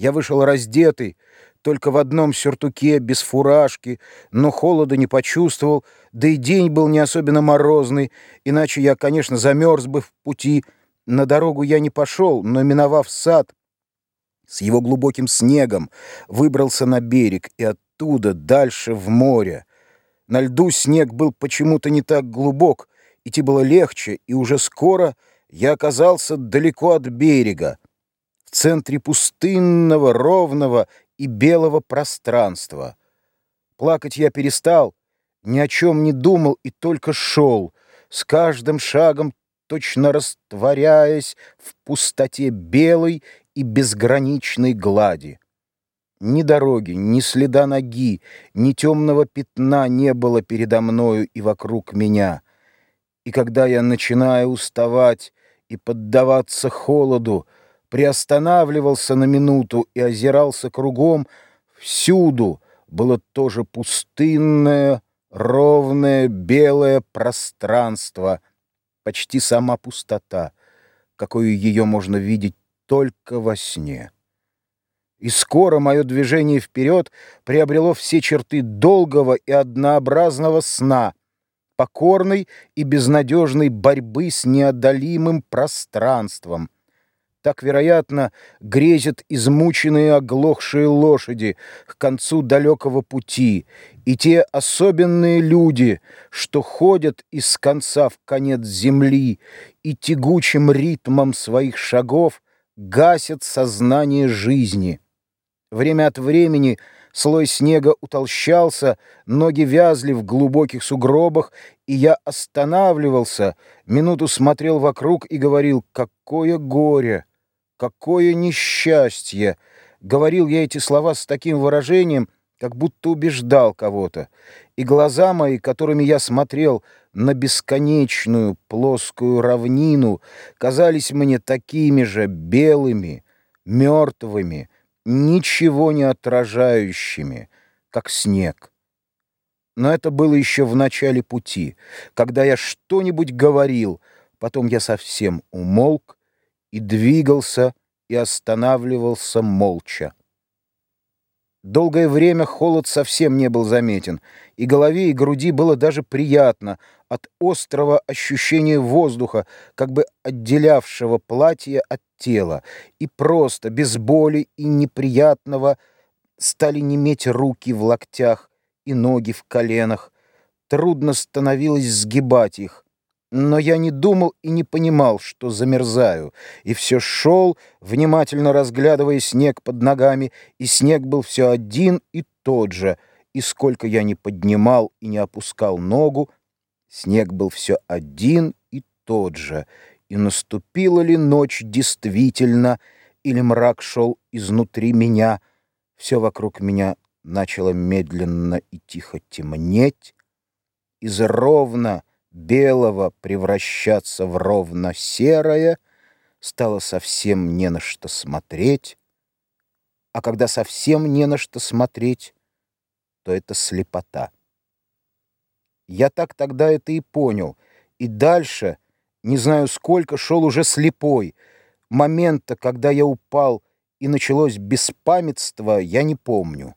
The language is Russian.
Я вышел раздетый, только в одном сюртуке, без фуражки, но холода не почувствовал, да и день был не особенно морозный, иначе я, конечно, замерз бы в пути. На дорогу я не пошел, но, миновав сад, с его глубоким снегом, выбрался на берег и оттуда дальше в море. На льду снег был почему-то не так глубок, идти было легче, и уже скоро я оказался далеко от берега, в центре пустынного, ровного и белого пространства. Плакать я перестал, ни о чем не думал и только шел, с каждым шагом точно растворяясь в пустоте белой и безграничной глади. Ни дороги, ни следа ноги, ни темного пятна не было передо мною и вокруг меня. И когда я начинаю уставать и поддаваться холоду, приостанавливался на минуту и озирался кругом, всюду было тоже пустынное, ровное, белое пространство, почти сама пустота, какую ее можно видеть только во сне. И скоро мое движение вперед приобрело все черты долгого и однообразного сна, покорной и безнадежной борьбы с неодолимым пространством — так, вероятно, грезят измученные оглохшие лошади к концу далекого пути, и те особенные люди, что ходят из конца в конец земли и тягучим ритмом своих шагов гасят сознание жизни. Время от времени слой снега утолщался, ноги вязли в глубоких сугробах, и я останавливался, минуту смотрел вокруг и говорил «Какое горе!» Какое несчастье! Говорил я эти слова с таким выражением, как будто убеждал кого-то. И глаза мои, которыми я смотрел на бесконечную плоскую равнину, казались мне такими же белыми, мертвыми, ничего не отражающими, как снег. Но это было еще в начале пути, когда я что-нибудь говорил, потом я совсем умолк, и двигался, и останавливался молча. Долгое время холод совсем не был заметен, и голове, и груди было даже приятно от острого ощущения воздуха, как бы отделявшего платье от тела, и просто, без боли и неприятного, стали неметь руки в локтях и ноги в коленах. Трудно становилось сгибать их. Но я не думал и не понимал, что замерзаю, и все шел, внимательно разглядывая снег под ногами, и снег был все один и тот же, и сколько я не поднимал и не опускал ногу, снег был все один и тот же, и наступила ли ночь действительно, или мрак шел изнутри меня, все вокруг меня начало медленно и тихо темнеть, из ровно, белого превращаться в ровно серое, стало совсем не на что смотреть, а когда совсем не на что смотреть, то это слепота. Я так тогда это и понял, и дальше, не знаю сколько, шел уже слепой. Момента, когда я упал и началось беспамятство, я не помню.